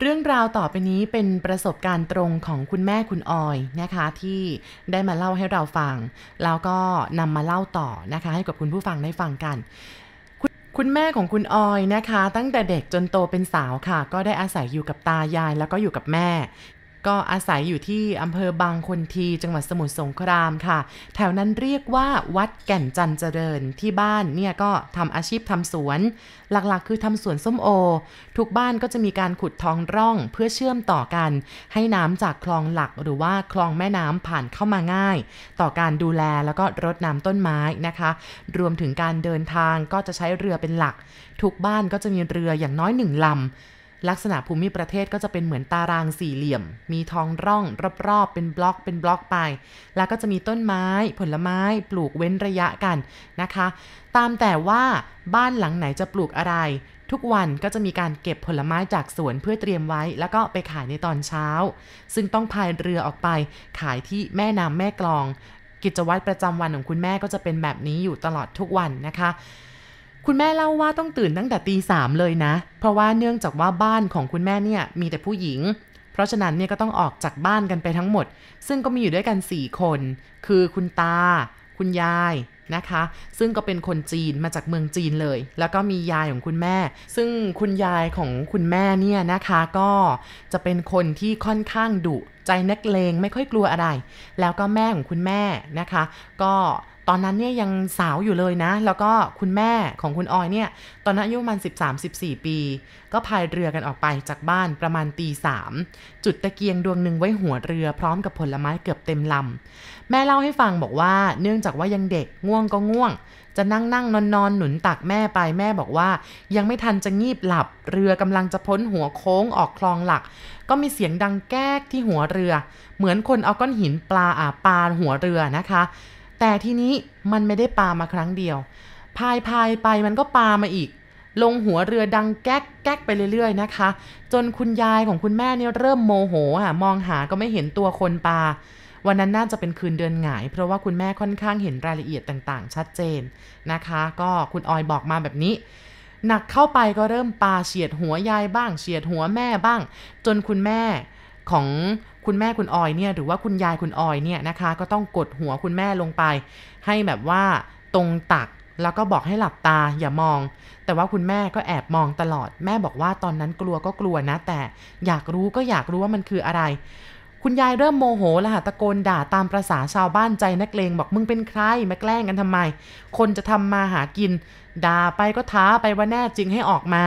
เรื่องราวต่อไปนี้เป็นประสบการณ์ตรงของคุณแม่คุณออยนะคะที่ได้มาเล่าให้เราฟัง แล้วก็นำมาเล่าต่อนะคะ ให้กับคุณผู้ฟังได้ฟังกันคุณแม่ของคุณออยนะคะ ตั้งแต่เด็กจนโตเป็นสาวค่ะ ก็ได้อาศัยอยู่กับตายายแล้วก็อยู่กับแม่ ก็อาศัยอยู่ที่อำเภอบางคนทีจังหวัดสมุทรสงครามค่ะ แถวนั้นเรียกว่าวัดแก่นจันเจริญที่บ้านเนี่ยก็ทำอาชีพทำสวน หลักๆ คือทำสวนส้มโอ ทุกบ้านก็จะมีการขุดท้องร่องเพื่อเชื่อมต่อกัน ให้น้ำจากคลองหลักหรือว่าคลองแม่น้ำผ่านเข้ามาง่าย ต่อการดูแลแล้วก็รดน้ำต้นไม้นะคะ รวมถึงการเดินทางก็จะใช้เรือเป็นหลัก ทุกบ้านก็จะมีเรืออย่างน้อยหนึ่งลำ ลักษณะภูมิประเทศก็จะเป็นเหมือนตารางสี่เหลี่ยม มีท้องร่องรอบๆ เป็นบล็อกเป็นบล็อกไป แล้วก็จะมีต้นไม้ ผลไม้ปลูกเว้นระยะกันนะคะ ตามแต่ว่าบ้านหลังไหนจะปลูกอะไร ทุกวันก็จะมีการเก็บผลไม้จากสวนเพื่อเตรียมไว้ แล้วก็ไปขายในตอนเช้า ซึ่งต้องพายเรือออกไปขายที่แม่น้ำแม่กลอง กิจวัตรประจำวันของคุณแม่ก็จะเป็นแบบนี้อยู่ตลอดทุกวันนะคะ คุณแม่เล่าว่าต้องตื่นตั้งแต่ตีสามเลยนะ เพราะว่าเนื่องจากว่าบ้านของคุณแม่เนี่ยมีแต่ผู้หญิง เพราะฉะนั้นเนี่ยก็ต้องออกจากบ้านกันไปทั้งหมด ซึ่งก็มีอยู่ด้วยกัน 4 คน คือคุณตา คุณยายนะคะ ซึ่งก็เป็นคนจีนมาจากเมืองจีนเลย แล้วก็มียายของคุณแม่ ซึ่งคุณยายของคุณแม่เนี่ยนะคะก็จะเป็นคนที่ค่อนข้างดุใจนักเลงไม่ค่อยกลัวอะไร แล้วก็แม่ของคุณแม่นะคะ ก็ ตอนนั้นเนี่ยยังสาวอยู่เลยนะ แล้วก็คุณแม่ของคุณออยเนี่ย ตอนนั้นอายุประมัน13-14 ปี ก็พายเรือกันออกไปจากบ้านประมาณตีสามจุดตะเกียงดวงหนึ่งไว้หัวเรือพร้อมกับผลไม้เกือบเต็มลำ แม่เล่าให้ฟังบอกว่าเนื่องจากว่ายังเด็กง่วงก็ง่วง จะนั่งนั่งนอนนอนหนุนตักแม่ไปแม่บอกว่า ยังไม่ทันจะงีบหลับ เรือกำลังจะพ้นหัวโค้งออกคลองหลัก ก็มีเสียงดังแก๊กที่หัวเรือ เหมือนคนเอาก้อนหินปลาอาปาหัวเรือนะคะ แต่ทีนี้มันไม่ได้ปามาครั้งเดียว พายพายไปมันก็ปามาอีก ลงหัวเรือดังแก๊กแก๊กไปเรื่อยๆนะคะ จนคุณยายของคุณแม่เนี่ยเริ่มโมโหอะมองหาก็ไม่เห็นตัวคนปา วันนั้นน่าจะเป็นคืนเดือนหงาย เพราะว่าคุณแม่ค่อนข้างเห็นรายละเอียดต่างๆ ชัดเจนนะคะ ก็คุณออยบอกมาแบบนี้หนักเข้าไปก็เริ่มปาเฉียดหัวยายบ้างเฉียดหัวแม่บ้าง จนคุณแม่ของ คุณแม่คุณออยเนี่ยหรือว่าคุณยายคุณออยเนี่ยนะคะ ก็ต้องกดหัวคุณแม่ลงไป ให้แบบว่าตรงตักแล้วก็บอกให้หลับตาอย่ามอง แต่ว่าคุณแม่ก็แอบมองตลอด แม่บอกว่าตอนนั้นกลัวก็กลัวนะ แต่อยากรู้ก็อยากรู้ว่ามันคืออะไร คุณยายเริ่มโมโหแล้วค่ะตะโกนด่าตามประษาชาวบ้านใจนักเลงบอกมึงเป็นใครมาแกล้งกันทำไม คนจะทำมาหากิน ด่าไปก็ท้าไปว่าแน่จริงให้ออกมา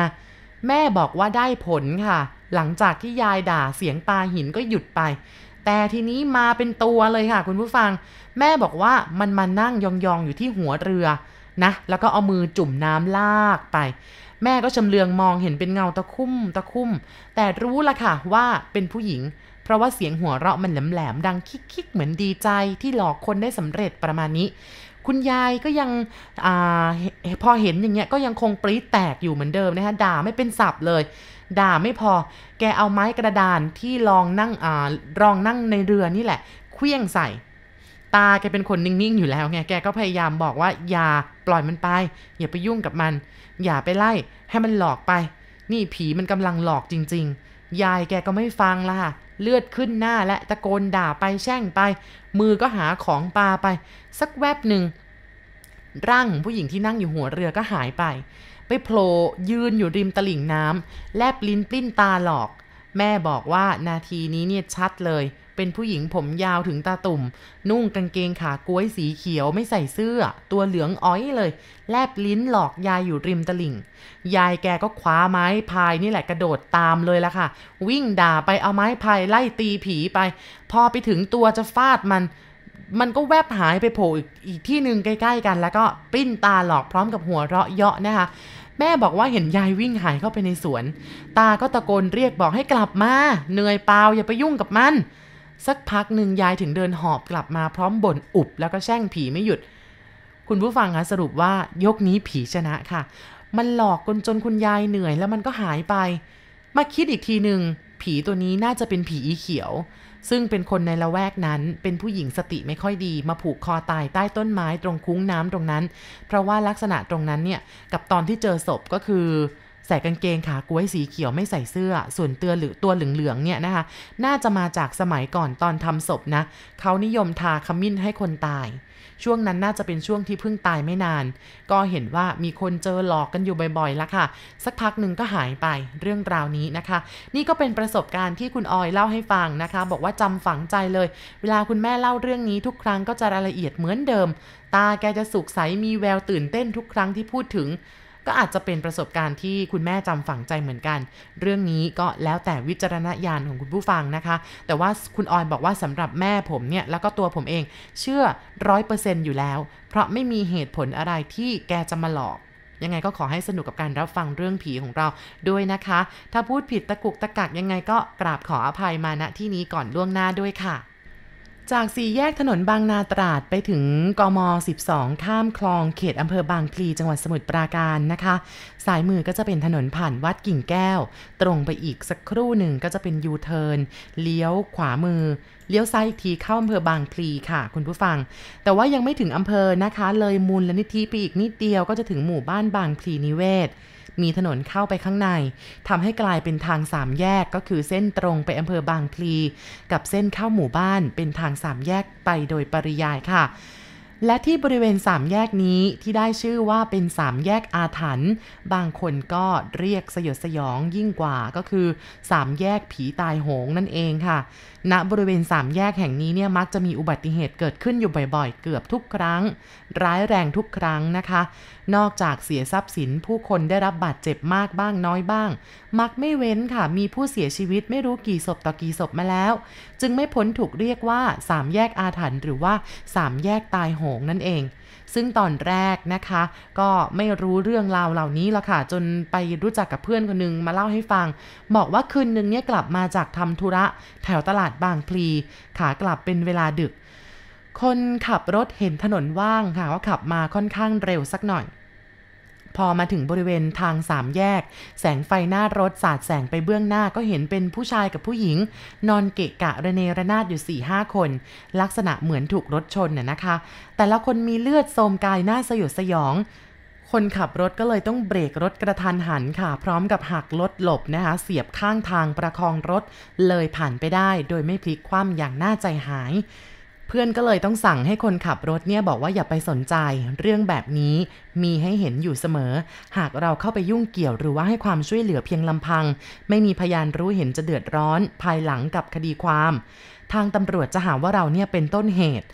แม่บอกว่าได้ผลค่ะ หลังจากที่ยายด่าเสียงปาหินก็หยุดไป แต่ทีนี้มาเป็นตัวเลยค่ะ คุณผู้ฟัง แม่บอกว่ามันมานั่งยองๆอยู่ที่หัวเรือนะแล้วก็เอามือจุ่มน้ำลากไป แม่ก็ชำเลืองมองเห็นเป็นเงาตะคุ่มตะคุ่ม แต่รู้ละค่ะว่าเป็นผู้หญิง เพราะว่าเสียงหัวเราะมันแหลมๆดังคิกๆเหมือนดีใจที่หลอกคนได้สำเร็จประมาณนี้ คุณยายก็ยังอพอเห็นอย่างเงี้ยก็ยังคงปรี๊ดแตกอยู่เหมือนเดิมนะคะด่าไม่เป็นสับเลย ด่าไม่พอ แกเอาไม้กระดานที่รองนั่งอ่ารองนั่งในเรือนี่แหละเคลี้ยงใส่ ตาแกเป็นคนนิ่งๆอยู่แล้วไงแกก็พยายามบอกว่าอย่าปล่อยมันไป อย่าไปยุ่งกับมัน อย่าไปไล่ให้มันหลอกไป นี่ผีมันกำลังหลอกจริง ๆ ยายแกก็ไม่ฟังละค่ะเลือดขึ้นหน้าและตะโกนด่าไปแช่งไป มือก็หาของปลาไป สักแวบหนึ่งร่างผู้หญิงที่นั่งอยู่หัวเรือก็หายไป ไปโผล่ยืนอยู่ริมตลิ่งน้ำแลบลิ้นปลิ้นตาหลอก แม่บอกว่านาทีนี้เนี่ยชัดเลย เป็นผู้หญิงผมยาวถึงตาตุ่ม นุ่งกางเกงขากล้วยสีเขียวไม่ใส่เสื้อ ตัวเหลืองอ้อยเลย แลบลิ้นหลอกยายอยู่ริมตลิ่ง ยายแกก็คว้าไม้พายนี่แหละกระโดดตามเลยละค่ะ วิ่งด่าไปเอาไม้พายไล่ตีผีไป พอไปถึงตัวจะฟาดมันมันก็แวบหายไปโผล่อีกที่หนึ่งใกล้ ๆ กัน แล้วก็ปิ้นตาหลอกพร้อมกับหัวเราะเยาะนะคะ แม่บอกว่าเห็นยายวิ่งหายเข้าไปในสวน ตาก็ตะโกนเรียกบอกให้กลับมา เหนื่อยเปล่าอย่าไปยุ่งกับมัน สักพักหนึ่งยายถึงเดินหอบกลับมาพร้อมบ่นอุบแล้วก็แช่งผีไม่หยุด คุณผู้ฟังคะสรุปว่ายกนี้ผีชนะค่ะ มันหลอกจนจนคุณยายเหนื่อยแล้วมันก็หายไป มาคิดอีกทีหนึ่งผีตัวนี้น่าจะเป็นผีอีเขียว ซึ่งเป็นคนในละแวกนั้นเป็นผู้หญิงสติไม่ค่อยดี มาผูกคอตายใต้ต้นไม้ตรงคุ้งน้ำตรงนั้น เพราะว่าลักษณะตรงนั้นเนี่ย กับตอนที่เจอศพก็คือใส่กางเกงขากล้วยสีเขียวไม่ใส่เสื้อ ส่วนเตือหรือตัวเหลืองๆเนี่ยนะคะ น่าจะมาจากสมัยก่อนตอนทำศพนะ เขานิยมทาขมิ้นให้คนตาย ช่วงนั้นน่าจะเป็นช่วงที่เพิ่งตายไม่นาน ก็เห็นว่ามีคนเจอหลอกกันอยู่บ่อยๆแล้วค่ะ สักพักหนึ่งก็หายไปเรื่องราวนี้นะคะ นี่ก็เป็นประสบการณ์ที่คุณออยเล่าให้ฟังนะคะ บอกว่าจำฝังใจเลย เวลาคุณแม่เล่าเรื่องนี้ทุกครั้งก็จะรายละเอียดเหมือนเดิม ตาแกจะสุขใสมีแววตื่นเต้นทุกครั้งที่พูดถึง ก็อาจจะเป็นประสบการณ์ที่คุณแม่จำฝังใจเหมือนกัน เรื่องนี้ก็แล้วแต่วิจารณญาณของคุณผู้ฟังนะคะ แต่ว่าคุณออยบอกว่าสำหรับแม่ผมเนี่ยแล้วก็ตัวผมเองเชื่อร้อยเปอร์เซนต์อยู่แล้ว เพราะไม่มีเหตุผลอะไรที่แกจะมาหลอกยังไงก็ขอให้สนุกกับการรับฟังเรื่องผีของเราด้วยนะคะ ถ้าพูดผิดตะกุกตะกักยังไงก็กราบขออภัยมาณที่นี้ก่อนล่วงหน้าด้วยค่ะ จากสี่แยกถนนบางนาตราดไปถึงกม 12 ข้ามคลองเขตอำเภอบางพลีจังหวัดสมุทรปราการนะคะ สายมือก็จะเป็นถนนผ่านวัดกิ่งแก้ว ตรงไปอีกสักครู่หนึ่งก็จะเป็นยูเทิร์นเลี้ยวขวามือ เลี้ยวซ้ายอีกทีเข้าอำเภอบางพลีค่ะคุณผู้ฟัง แต่ว่ายังไม่ถึงอำเภอนะคะ เลยมูลนิธิไปอีกนิดเดียวก็จะถึงหมู่บ้านบางพลีนิเวศ มีถนนเข้าไปข้างในทำให้กลายเป็นทางสามแยกก็คือเส้นตรงไปอำเภอบางพลี กับเส้นเข้าหมู่บ้านเป็นทางสามแยกไปโดยปริยายค่ะและที่บริเวณสามแยกนี้ที่ได้ชื่อว่าเป็นสามแยกอาถรรพ์บางคนก็เรียกสยดสยองยิ่งกว่าก็คือสามแยกผีตายโหงนั่นเองค่ะ ณบริเวณสามแยกแห่งนี้เนี่ยมักจะมีอุบัติเหตุเกิดขึ้นอยู่บ่อยๆ เกือบทุกครั้ง ร้ายแรงทุกครั้งนะคะ นอกจากเสียทรัพย์สินผู้คนได้รับบาดเจ็บมากบ้างน้อยบ้าง มักไม่เว้นค่ะมีผู้เสียชีวิตไม่รู้กี่ศพต่อกี่ศพมาแล้ว จึงไม่พ้นถูกเรียกว่าสามแยกอาถรรพ์หรือว่าสามแยกตายโหงนั่นเอง ซึ่งตอนแรกนะคะ ก็ไม่รู้เรื่องราวเหล่านี้ละค่ะ จนไปรู้จักกับเพื่อนคนหนึงมาเล่าให้ฟัง บอกว่าคืนนึงเนี่ยกลับมาจากทำธุระ แถวตลาดบางพลี ขากลับเป็นเวลาดึก คนขับรถเห็นถนนว่างค่ะว่าขับมาค่อนข้างเร็วสักหน่อย พอมาถึงบริเวณทางสามแยก แสงไฟหน้ารถสาดแสงไปเบื้องหน้าก็เห็นเป็นผู้ชายกับผู้หญิง นอนเกะกะระเนระนาดอยู่4ี่ห้าคน ลักษณะเหมือนถูกรถชนน่ะนะคะ แต่ละคนมีเลือดโสมกายหน้าสยดสยอง คนขับรถก็เลยต้องเบรกรถกระทันหันค่ะ พร้อมกับหักรถหลบนะคะ เสียบข้างทางประคองรถเลยผ่านไปได้ โดยไม่พลิกคว่ำอย่างน่าใจหาย เพื่อนก็เลยต้องสั่งให้คนขับรถเนี่ยบอกว่าอย่าไปสนใจ เรื่องแบบนี้มีให้เห็นอยู่เสมอ หากเราเข้าไปยุ่งเกี่ยวหรือว่าให้ความช่วยเหลือเพียงลำพัง ไม่มีพยานรู้เห็นจะเดือดร้อน ภายหลังกับคดีความ ทางตำรวจจะหาว่าเราเนี่ยเป็นต้นเหตุ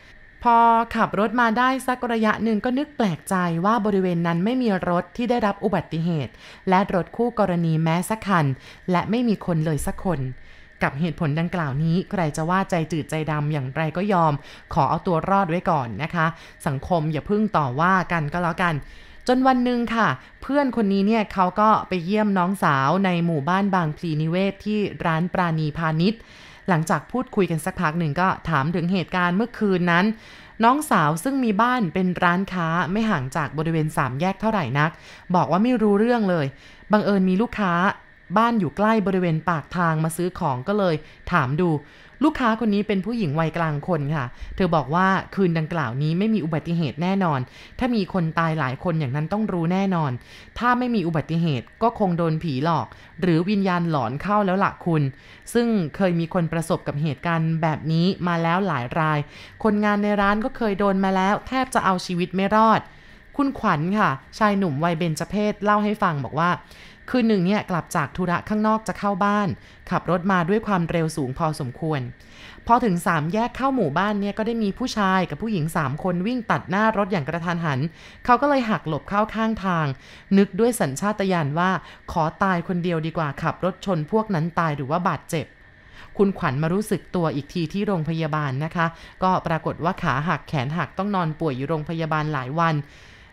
พอขับรถมาได้สักระยะหนึ่งก็นึกแปลกใจว่าบริเวณนั้นไม่มีรถที่ได้รับอุบัติเหตุ และรถคู่กรณีแม้สักคัน และไม่มีคนเลยสักคน กับเหตุผลดังกล่าวนี้ใครจะว่าใจจืดใจดำอย่างไรก็ยอม ขอเอาตัวรอดไว้ก่อนนะคะ สังคมอย่าพิ่งต่อว่ากันก็แล้วกันจนวันหนึ่งค่ะ เพื่อนคนนี้เนี่ยเขาก็ไปเยี่ยมน้องสาวในหมู่บ้านบางพลีนิเวศที่ร้านปราณีพาณิชย์ หลังจากพูดคุยกันสักพักหนึ่งก็ถามถึงเหตุการณ์เมื่อคืนนั้น น้องสาวซึ่งมีบ้านเป็นร้านค้าไม่ห่างจากบริเวณสามแยกเท่าไหร่นัก บอกว่าไม่รู้เรื่องเลย บังเอิญมีลูกค้า บ้านอยู่ใกล้บริเวณปากทางมาซื้อของก็เลย ถามดู ลูกค้าคนนี้เป็นผู้หญิงวัยกลางคนค่ะ เธอบอกว่าคืนดังกล่าวนี้ไม่มีอุบัติเหตุแน่นอน ถ้ามีคนตายหลายคนอย่างนั้นต้องรู้แน่นอน ถ้าไม่มีอุบัติเหตุก็คงโดนผีหลอก หรือวิญญาณหลอนเข้าแล้วล่ะคุณ ซึ่งเคยมีคนประสบกับเหตุการณ์แบบนี้มาแล้วหลายราย คนงานในร้านก็เคยโดนมาแล้ว แทบจะเอาชีวิตไม่รอดคุณขวัญค่ะ ชายหนุ่มวัยเบญจเพศเล่าให้ฟังบอกว่า คืนหนึ่งเนี่ยกลับจากธุระข้างนอกจะเข้าบ้าน ขับรถมาด้วยความเร็วสูงพอสมควร พอถึงสามแยกเข้าหมู่บ้านเนี่ยก็ได้มีผู้ชายกับผู้หญิงสามคนวิ่งตัดหน้ารถอย่างกระทันหัน เขาก็เลยหักหลบเข้าข้างทาง นึกด้วยสัญชาตญาณว่าขอตายคนเดียวดีกว่าขับรถชนพวกนั้นตายหรือว่าบาดเจ็บคุณขวัญมารู้สึกตัวอีกทีที่โรงพยาบาลนะคะ ก็ปรากฏว่าขาหักแขนหักต้องนอนป่วยอยู่โรงพยาบาลหลายวัน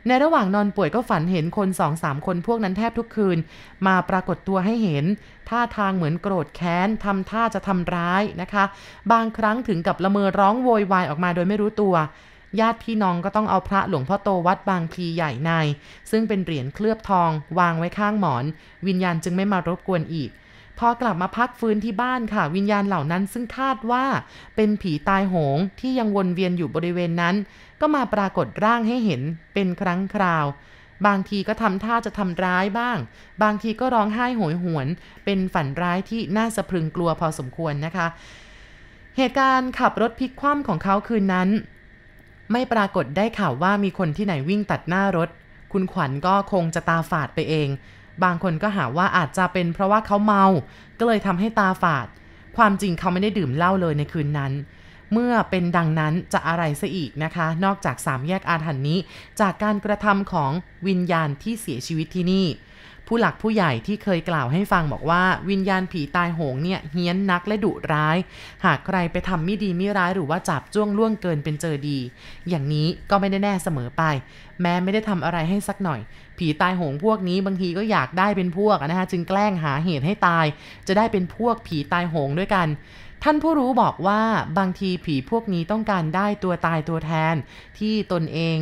ในระหว่างนอนป่วยก็ฝันเห็นคนสองสามคนพวกนั้นแทบทุกคืน มาปรากฏตัวให้เห็น ท่าทางเหมือนโกรธแค้นทำท่าจะทำร้ายนะคะ บางครั้งถึงกับละเมอร้องโวยวายออกมาโดยไม่รู้ตัว ญาติพี่น้องก็ต้องเอาพระหลวงพ่อโตวัดบางพลีใหญ่ใน ซึ่งเป็นเหรียญเคลือบทอง วางไว้ข้างหมอน วิญญาณจึงไม่มารบกวนอีก พอกลับมาพักฟื้นที่บ้านค่ะ วิญญาณเหล่านั้นซึ่งคาดว่าเป็นผีตายโหงที่ยังวนเวียนอยู่บริเวณนั้น ก็มาปรากฏร่างให้เห็นเป็นครั้งคราว บางทีก็ทำท่าจะทำร้ายบ้าง บางทีก็ร้องไห้โหยหวน เป็นฝันร้ายที่น่าสะพรึงกลัวพอสมควรนะคะ เหตุการณ์ขับรถพลิกคว่ำของเขาคืนนั้น ไม่ปรากฏได้ข่าวว่ามีคนที่ไหนวิ่งตัดหน้ารถ คุณขวัญก็คงจะตาฝาดไปเอง บางคนก็หาว่าอาจจะเป็นเพราะว่าเขาเมา ก็เลยทำให้ตาฝาด ความจริงเขาไม่ได้ดื่มเหล้าเลยในคืนนั้น เมื่อเป็นดังนั้นจะอะไรซะอีกนะคะ นอกจากสามแยกอาถรรพ์นี้ จากการกระทำของวิญญาณที่เสียชีวิตที่นี่ ผู้หลักผู้ใหญ่ที่เคยกล่าวให้ฟังบอกว่า วิญญาณผีตายโหงเนี่ยเฮี้ยนนักและดุร้าย หากใครไปทำไม่ดีไม่ร้ายหรือว่าจับจ้วงล่วงเกินเป็นเจอดี อย่างนี้ก็ไม่ได้แน่เสมอไป แม้ไม่ได้ทำอะไรให้สักหน่อย ผีตายโหงพวกนี้บางทีก็อยากได้เป็นพวกนะคะจึงแกล้งหาเหตุให้ตาย จะได้เป็นพวกผีตายโหงด้วยกัน ท่านผู้รู้บอกว่าบางทีผีพวกนี้ต้องการได้ตัวตายตัวแทนที่ตนเอง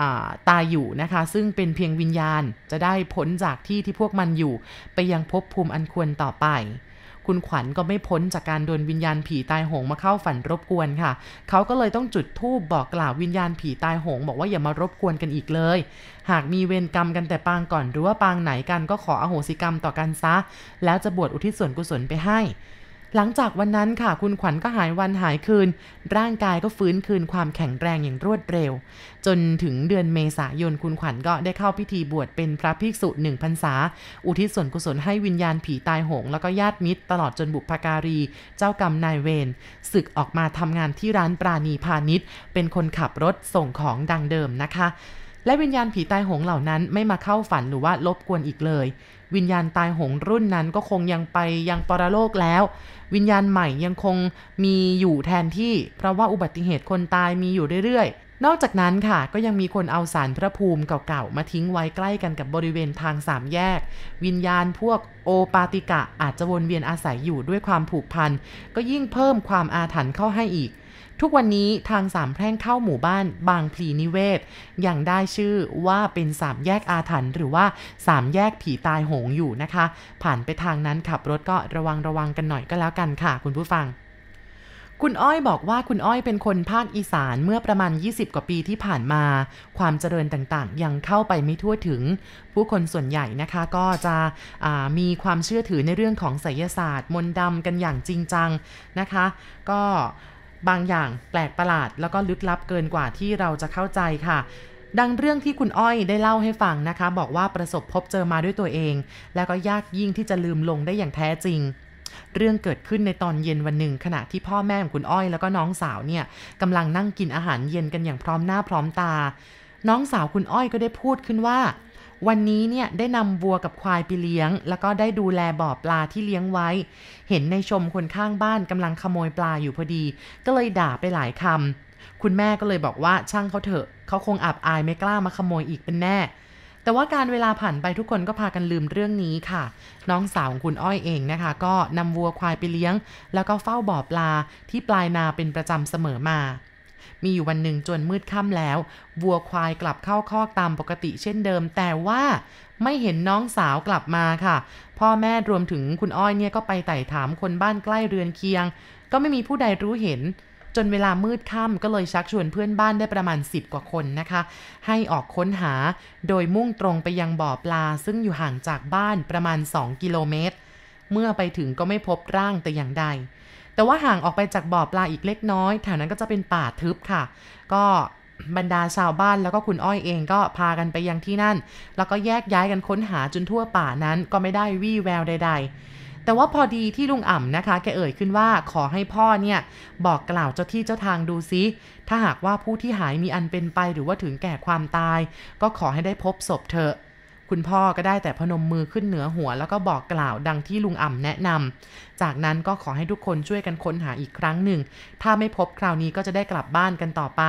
อตายอยู่นะคะ ซึ่งเป็นเพียงวิญญาณจะได้พ้นจากที่ที่พวกมันอยู่ ไปยังภพภูมิอันควรต่อไป คุณขวัญก็ไม่พ้นจากการโดนวิญญาณผีตายโหงมาเข้าฝันรบกวนค่ะ เขาก็เลยต้องจุดธูปบอกกล่าววิญญาณผีตายโหง บอกว่าอย่ามารบกวนกันอีกเลย หากมีเวรกรรมกันแต่ปางก่อนหรือว่าปางไหนกันก็ขออโหสิกรรมต่อกันซะ แล้วจะบวชอุทิศส่วนกุศลไปให้ หลังจากวันนั้นค่ะ คุณขวัญก็หายวันหายคืน ร่างกายก็ฟื้นคืนความแข็งแรงอย่างรวดเร็ว จนถึงเดือนเมษายนคุณขวัญก็ได้เข้าพิธีบวชเป็นพระภิกษุหนึ่งพรรษา อุทิศส่วนกุศลให้วิญญาณผีตายโหง แล้วก็ญาติมิตร ตลอดจนบุพการี เจ้ากรรมนายเวรศึกออกมาทำงานที่ร้านปราณีพาณิชย์ เป็นคนขับรถส่งของดังเดิมนะคะและวิญญาณผีตายโหงเหล่านั้นไม่มาเข้าฝันหรือว่าลบกวนอีกเลย วิญญาณตายโหงรุ่นนั้นก็คงยังไปยังปรโลกแล้ว วิญญาณใหม่ยังคงมีอยู่แทนที่ เพราะว่าอุบัติเหตุคนตายมีอยู่เรื่อยๆ นอกจากนั้นค่ะ ก็ยังมีคนเอาสารพระภูมิเก่าๆ มาทิ้งไว้ใกล้กันกับบริเวณทางสามแยก วิญญาณพวกโอปาติกะอาจจะวนเวียนอาศัยอยู่ด้วยความผูกพัน ก็ยิ่งเพิ่มความอาถรรพ์เข้าให้อีก ทุกวันนี้ทางสามแพร่งเข้าหมู่บ้านบางพลีนิเวศยังได้ชื่อว่าเป็นสามแยกอาถรรพ์หรือว่าสามแยกผีตายโหงอยู่นะคะ ผ่านไปทางนั้นขับรถก็ระวังระวังกันหน่อยก็แล้วกันค่ะ คุณผู้ฟัง คุณอ้อยบอกว่าคุณอ้อยเป็นคนภาคอีสานเมื่อประมาณ 20 กว่าปีที่ผ่านมา ความเจริญต่างๆ ยังเข้าไปไม่ทั่วถึง ผู้คนส่วนใหญ่นะคะก็จะมีความเชื่อถือในเรื่องของไสยศาสตร์ มนต์ดำกันอย่างจริงจังนะคะ ก็บางอย่างแปลกประหลาด แล้วก็ลึกลับเกินกว่าที่เราจะเข้าใจค่ะดังเรื่องที่คุณอ้อยได้เล่าให้ฟังนะคะ บอกว่าประสบพบเจอมาด้วยตัวเอง แล้วก็ยากยิ่งที่จะลืมลงได้อย่างแท้จริง เรื่องเกิดขึ้นในตอนเย็นวันหนึ่ง ขณะที่พ่อแม่ของคุณอ้อยแล้วก็น้องสาวเนี่ยกำลังนั่งกินอาหารเย็นกันอย่างพร้อมหน้าพร้อมตา น้องสาวคุณอ้อยก็ได้พูดขึ้นว่า วันนี้เนี่ยได้นำวัวกับควายไปเลี้ยง แล้วก็ได้ดูแลบ่อปลาที่เลี้ยงไว้ เห็นในชมคนข้างบ้านกำลังขโมยปลาอยู่พอดี ก็เลยด่าไปหลายคำคุณแม่ก็เลยบอกว่าช่างเขาเถอะเขาคงอับอายไม่กล้ามาขโมยอีกเป็นแน่ แต่ว่าการเวลาผ่านไปทุกคนก็พากันลืมเรื่องนี้ค่ะ น้องสาวของคุณอ้อยเองนะคะ ก็นำวัวควายไปเลี้ยง แล้วก็เฝ้าบ่อปลาที่ปลายนาเป็นประจำเสมอมา มีอยู่วันหนึ่งจนมืดค่ำแล้ว วัวควายกลับเข้าคอกตามปกติเช่นเดิม แต่ว่าไม่เห็นน้องสาวกลับมาค่ะ พ่อแม่รวมถึงคุณอ้อยเนี่ยก็ไปไต่ถามคนบ้านใกล้เรือนเคียง ก็ไม่มีผู้ใดรู้เห็น จนเวลามืดค่ำก็เลยชักชวนเพื่อนบ้านได้ประมาณ 10 กว่าคนนะคะ ให้ออกค้นหาโดยมุ่งตรงไปยังบ่อปลา ซึ่งอยู่ห่างจากบ้านประมาณ 2 กิโลเมตร เมื่อไปถึงก็ไม่พบร่างแต่อย่างใด แต่ว่าห่างออกไปจากบ่อปลาอีกเล็กน้อยแถวนั้นก็จะเป็นป่าทึบค่ะ ก็บรรดาชาวบ้านแล้วก็คุณอ้อยเองก็พากันไปยังที่นั่น แล้วก็แยกย้ายกันค้นหาจนทั่วป่านั้นก็ไม่ได้วี่แววใด ๆ แต่ว่าพอดีที่ลุงอ่ำนะคะ แกเอ่ยขึ้นว่าขอให้พ่อเนี่ย บอกกล่าวเจ้าที่เจ้าทางดูซิ ถ้าหากว่าผู้ที่หายมีอันเป็นไปหรือว่าถึงแก่ความตาย ก็ขอให้ได้พบศพเถอะคุณพ่อก็ได้แต่พนมมือขึ้นเหนือหัว แล้วก็บอกกล่าวดังที่ลุงอ่ำแนะนำ จากนั้นก็ขอให้ทุกคนช่วยกันค้นหาอีกครั้งหนึ่ง ถ้าไม่พบคราวนี้ก็จะได้กลับบ้านกันต่อไป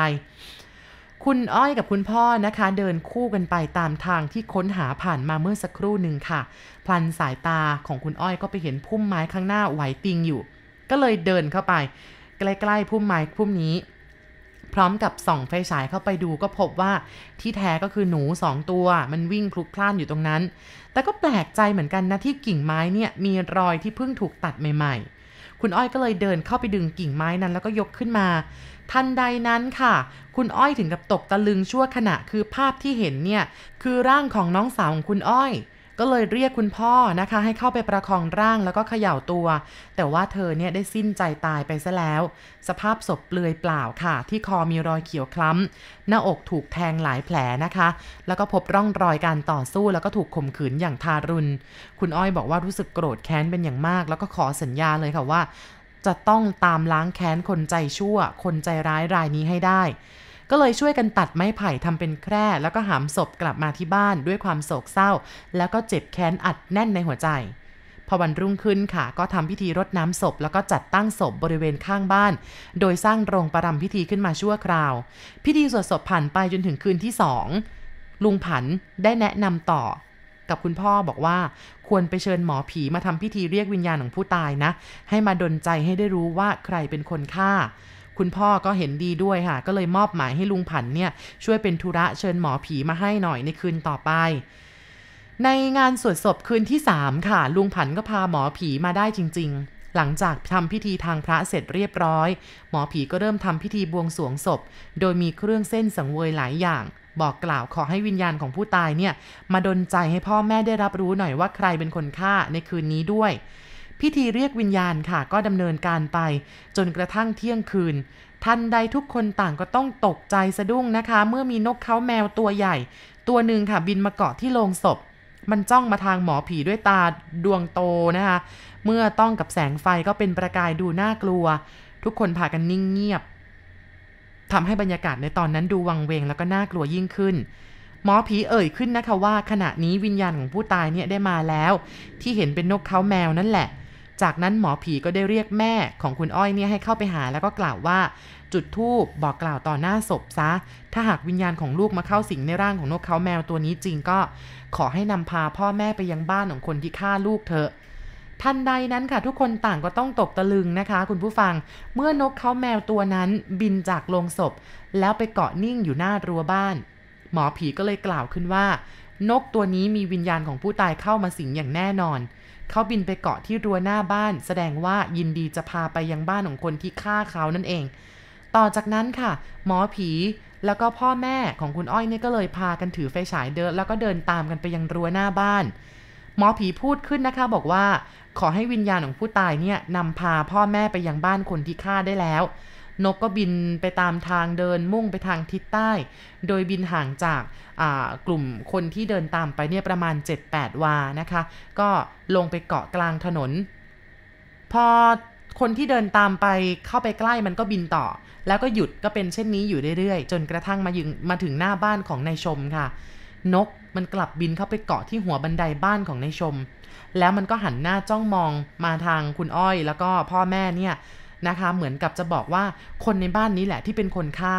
คุณอ้อยกับคุณพ่อนะคะ เดินคู่กันไปตามทางที่ค้นหาผ่านมาเมื่อสักครู่หนึ่งค่ะ พลันสายตาของคุณอ้อยก็ไปเห็นพุ่มไม้ข้างหน้าไหวติงอยู่ ก็เลยเดินเข้าไป ใกล้ๆพุ่มไม้พุ่มนี้ พร้อมกับส่องไฟฉายเข้าไปดูก็พบว่าที่แท้ก็คือหนูสองตัวมันวิ่งคลุกคล่านอยู่ตรงนั้น แต่ก็แปลกใจเหมือนกันนะที่กิ่งไม้เนี่ยมีรอยที่เพิ่งถูกตัดใหม่ๆ คุณอ้อยก็เลยเดินเข้าไปดึงกิ่งไม้นั้นแล้วก็ยกขึ้นมา ทันใดนั้นค่ะ คุณอ้อยถึงกับตกตะลึงชั่วขณะคือภาพที่เห็นเนี่ย คือร่างของน้องสาวของคุณอ้อย ก็เลยเรียกคุณพ่อนะคะ ให้เข้าไปประคองร่างแล้วก็เขย่าตัว แต่ว่าเธอเนี่ยได้สิ้นใจตายไปซะแล้ว สภาพศพเปลือยเปล่าค่ะ ที่คอมีรอยเขียวคล้ำ หน้าอกถูกแทงหลายแผลนะคะ แล้วก็พบร่องรอยการต่อสู้แล้วก็ถูกข่มขืนอย่างทารุณ คุณอ้อยบอกว่ารู้สึกโกรธแค้นเป็นอย่างมาก แล้วก็ขอสัญญาเลยค่ะว่า จะต้องตามล้างแค้นคนใจชั่ว คนใจร้ายรายนี้ให้ได้ ก็เลยช่วยกันตัดไม้ไผ่ทำเป็นแคร่ แล้วก็หามศพกลับมาที่บ้านด้วยความโศกเศร้า แล้วก็เจ็บแค้นอัดแน่นในหัวใจ พอวันรุ่งขึ้นค่ะ ก็ทำพิธีรดน้ำศพ แล้วก็จัดตั้งศพบริเวณข้างบ้าน โดยสร้างโรงประรำพิธีขึ้นมาชั่วคราว พิธีสวดศพผ่านไปจนถึงคืนที่สองลุงผันได้แนะนำต่อกับคุณพ่อบอกว่าควรไปเชิญหมอผีมาทำพิธีเรียกวิญญาณของผู้ตายนะ ให้มาดลใจให้ได้รู้ว่าใครเป็นคนฆ่า คุณพ่อก็เห็นดีด้วยค่ะ ก็เลยมอบหมายให้ลุงผันเนี่ยช่วยเป็นธุระเชิญหมอผีมาให้หน่อยในคืนต่อไป ในงานสวดศพคืนที่ 3 ค่ะ ลุงผันก็พาหมอผีมาได้จริง ๆ หลังจากทำพิธีทางพระเสร็จเรียบร้อย หมอผีก็เริ่มทำพิธีบวงสวงศพ โดยมีเครื่องเส้นสังเวยหลายอย่างบอกกล่าวขอให้วิญญาณของผู้ตายเนี่ย มาดนใจให้พ่อแม่ได้รับรู้หน่อยว่าใครเป็นคนฆ่าในคืนนี้ด้วย พิธีเรียกวิญญาณค่ะ ก็ดำเนินการไป จนกระทั่งเที่ยงคืน ทันใดทุกคนต่างก็ต้องตกใจสะดุ้งนะคะ เมื่อมีนกเขาแมวตัวใหญ่ ตัวหนึ่งค่ะบินมาเกาะที่โลงศพ มันจ้องมาทางหมอผีด้วยตาดวงโตนะคะ เมื่อต้องกับแสงไฟก็เป็นประกายดูน่ากลัว ทุกคนพากันนิ่งเงียบทำให้บรรยากาศในตอนนั้นดูวังเวงแล้วก็น่ากลัวยิ่งขึ้นหมอผีเอ่ยขึ้นนะคะว่าขณะนี้วิญญาณของผู้ตายเนี่ยได้มาแล้ว ที่เห็นเป็นนกเขาแมวนั่นแหละ จากนั้นหมอผีก็ได้เรียกแม่ของคุณอ้อยเนี่ยให้เข้าไปหาแล้วก็กล่าวว่า จุดทูบบอกกล่าวต่อหน้าศพซะ ถ้าหากวิญญาณของลูกมาเข้าสิงในร่างของนกเขาแมวตัวนี้จริงก็ ขอให้นำพาพ่อแม่ไปยังบ้านของคนที่ฆ่าลูกเถอะทันใดนั้นค่ะ ทุกคนต่างก็ต้องตกตะลึงนะคะ คุณผู้ฟัง เมื่อนกเขาแมวตัวนั้นบินจากโลงศพ แล้วไปเกาะนิ่งอยู่หน้ารั้วบ้าน หมอผีก็เลยกล่าวขึ้นว่า นกตัวนี้มีวิญญาณของผู้ตายเข้ามาสิงอย่างแน่นอน เขาบินไปเกาะที่รั้วหน้าบ้าน แสดงว่ายินดีจะพาไปยังบ้านของคนที่ฆ่าเขานั่นเอง ต่อจากนั้นค่ะ หมอผีแล้วก็พ่อแม่ของคุณอ้อยเนี่ยก็เลยพากันถือไฟฉายเดิน แล้วก็เดินตามกันไปยังรั้วหน้าบ้าน หมอผีพูดขึ้นนะคะบอกว่า ขอให้วิญญาณของผู้ตายเนี่ยนำพาพ่อแม่ไปยังบ้านคนที่ฆ่าได้แล้ว นกก็บินไปตามทางเดินมุ่งไปทางทิศใต้ โดยบินห่างจากกลุ่มคนที่เดินตามไปเนี่ยประมาณ 7-8 วานะคะ ก็ลงไปเกาะกลางถนน พอคนที่เดินตามไปเข้าไปใกล้มันก็บินต่อ แล้วก็หยุดก็เป็นเช่นนี้อยู่เรื่อยๆ จนกระทั่งมายึงมาถึงหน้าบ้านของนายชมค่ะ นกมันกลับบินเข้าไปเกาะที่หัวบันไดบ้านของนายชม แล้วมันก็หันหน้าจ้องมองมาทางคุณอ้อย แล้วก็พ่อแม่เนี่ย นะคะ เหมือนกับจะบอกว่าคนในบ้านนี้แหละที่เป็นคนฆ่า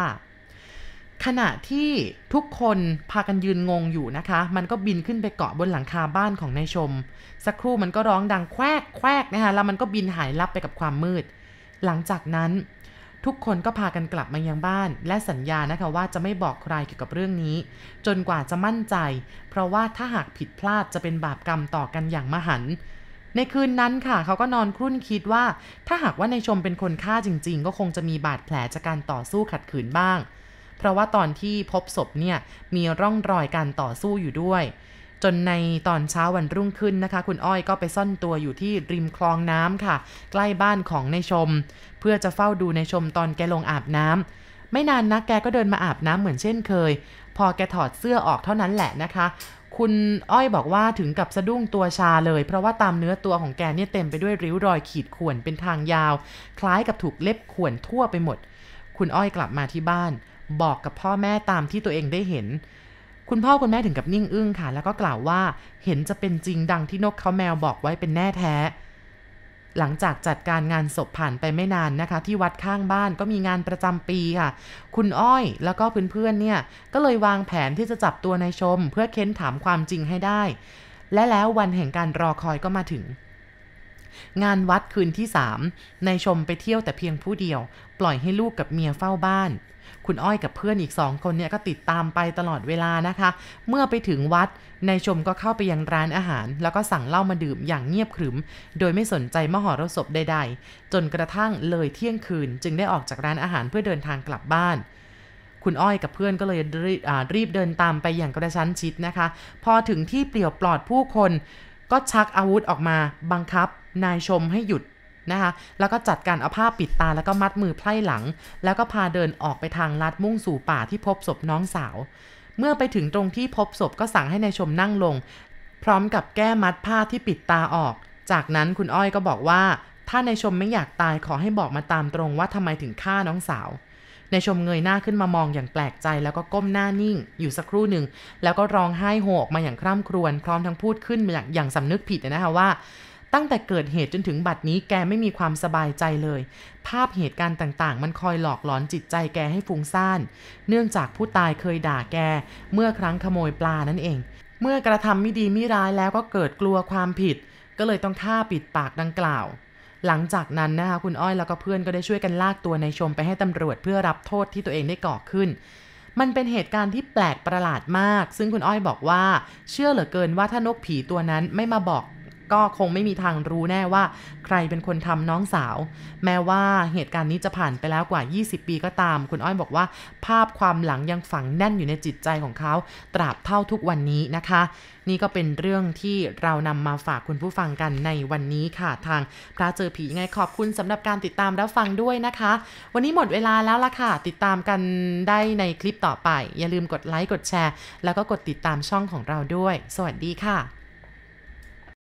ขณะที่ทุกคนพากันยืนงงอยู่นะคะ มันก็บินขึ้นไปเกาะบนหลังคาบ้านของนายชม สักครู่มันก็ร้องดังแควกแควกนะคะแล้วมันก็บินหายลับไปกับความมืด หลังจากนั้นทุกคนก็พากันกลับมายังบ้าน และสัญญานะคะว่าจะไม่บอกใครเกี่ยวกับเรื่องนี้ จนกว่าจะมั่นใจ เพราะว่าถ้าหากผิดพลาดจะเป็นบาปกรรมต่อกันอย่างมหันต์ ในคืนนั้นค่ะ เขาก็นอนครุ่นคิดว่า ถ้าหากว่าในชมเป็นคนฆ่าจริง ๆ ก็คงจะมีบาดแผลจากการต่อสู้ขัดขืนบ้าง เพราะว่าตอนที่พบศพเนี่ยมีร่องรอยการต่อสู้อยู่ด้วย จนในตอนเช้าวันรุ่งขึ้นนะคะ คุณอ้อยก็ไปซ่อนตัวอยู่ที่ริมคลองน้ำค่ะ ใกล้บ้านของในชม เพื่อจะเฝ้าดูในชมตอนแกลงอาบน้ำ ไม่นานนะแกก็เดินมาอาบน้ำเหมือนเช่นเคย พอแกถอดเสื้อออกเท่านั้นแหละนะคะ คุณอ้อยบอกว่าถึงกับสะดุ้งตัวชาเลย เพราะว่าตามเนื้อตัวของแกเนี่ยเต็มไปด้วยริ้วรอยขีดข่วนเป็นทางยาว คล้ายกับถูกเล็บข่วนทั่วไปหมด คุณอ้อยกลับมาที่บ้าน บอกกับพ่อแม่ตามที่ตัวเองได้เห็นคุณพ่อคุณแม่ถึงกับนิ่งอึ้งค่ะ แล้วก็กล่าวว่าเห็นจะเป็นจริงดังที่นกเขาแมวบอกไว้เป็นแน่แท้ หลังจากจัดการงานศพผ่านไปไม่นานนะคะ ที่วัดข้างบ้านก็มีงานประจำปีค่ะ คุณอ้อยแล้วก็เพื่อนๆเนี่ย ก็เลยวางแผนที่จะจับตัวนายชม เพื่อเค้นถามความจริงให้ได้ และแล้ววันแห่งการรอคอยก็มาถึงงานวัดคืนที่สามนายชมไปเที่ยวแต่เพียงผู้เดียว ปล่อยให้ลูกกับเมียเฝ้าบ้าน คุณอ้อยกับเพื่อนอีกสองคนเนี่ยก็ติดตามไปตลอดเวลานะคะ เมื่อไปถึงวัดนายชมก็เข้าไปยังร้านอาหาร แล้วก็สั่งเหล้ามาดื่มอย่างเงียบขรึม โดยไม่สนใจมหรสพใดๆ จนกระทั่งเลยเที่ยงคืน จึงได้ออกจากร้านอาหารเพื่อเดินทางกลับบ้านคุณอ้อยกับเพื่อนก็เลยรรีบเดินตามไปอย่างกระชั้นชิดนะคะ พอถึงที่เปลี่ยวปลอดผู้คน ก็ชักอาวุธออกมาบังคับ นายชมให้หยุด นะคะ แล้วก็จัดการเอาผ้าปิดตาแล้วก็มัดมือไพร่หลัง แล้วก็พาเดินออกไปทางลัดมุ่งสู่ป่าที่พบศพน้องสาว เมื่อไปถึงตรงที่พบศพก็สั่งให้นายชมนั่งลง พร้อมกับแก้มัดผ้าที่ปิดตาออก จากนั้นคุณอ้อยก็บอกว่า ถ้านายชมไม่อยากตายขอให้บอกมาตามตรงว่าทำไมถึงฆ่าน้องสาวนายชมเงยหน้าขึ้นมามองอย่างแปลกใจแล้วก็ก้มหน้านิ่ง อยู่สักครู่หนึ่ง แล้วก็ร้องไห้โฮออกมาอย่างคร่ำครวญพร้อมทั้งพูดขึ้นมาอย่างอย่างสำนึกผิดนะคะว่า ตั้งแต่เกิดเหตุจนถึงบัดนี้แกไม่มีความสบายใจเลย ภาพเหตุการณ์ต่างๆ มันคอยหลอกหลอนจิตใจแกให้ฟุ้งซ่าน เนื่องจากผู้ตายเคยด่าแก เมื่อครั้งขโมยปลานั่นเอง เมื่อกระทำไม่ดีไม่ร้ายแล้วก็เกิดกลัวความผิด ก็เลยต้องฆ่าปิดปากดังกล่าว หลังจากนั้นนะคะคุณอ้อยแล้วก็เพื่อนก็ได้ช่วยกันลากตัวนายชมไปให้ตำรวจเพื่อรับโทษที่ตัวเองได้ก่อขึ้นมันเป็นเหตุการณ์ที่แปลกประหลาดมาก ซึ่งคุณอ้อยบอกว่า เชื่อเหลือเกินว่าถ้านกผีตัวนั้นไม่มาบอก ก็คงไม่มีทางรู้แน่ว่า ใครเป็นคนทำน้องสาว แม้ว่าเหตุการณ์นี้จะผ่านไปแล้วกว่า 20 ปีก็ตาม คุณอ้อยบอกว่า ภาพความหลังยังฝังแน่นอยู่ในจิตใจของเขา ตราบเท่าทุกวันนี้นะคะ นี่ก็เป็นเรื่องที่เรานำมาฝากคุณผู้ฟังกันในวันนี้ค่ะ ทางพระเจอผียังไงขอบคุณสำหรับการติดตามรับฟังด้วยนะคะ วันนี้หมดเวลาแล้วล่ะค่ะ ติดตามกันได้ในคลิปต่อไป อย่าลืมกดไลค์กดแชร์ แล้วก็กดติดตามช่องของเราด้วย สวัสดีค่ะ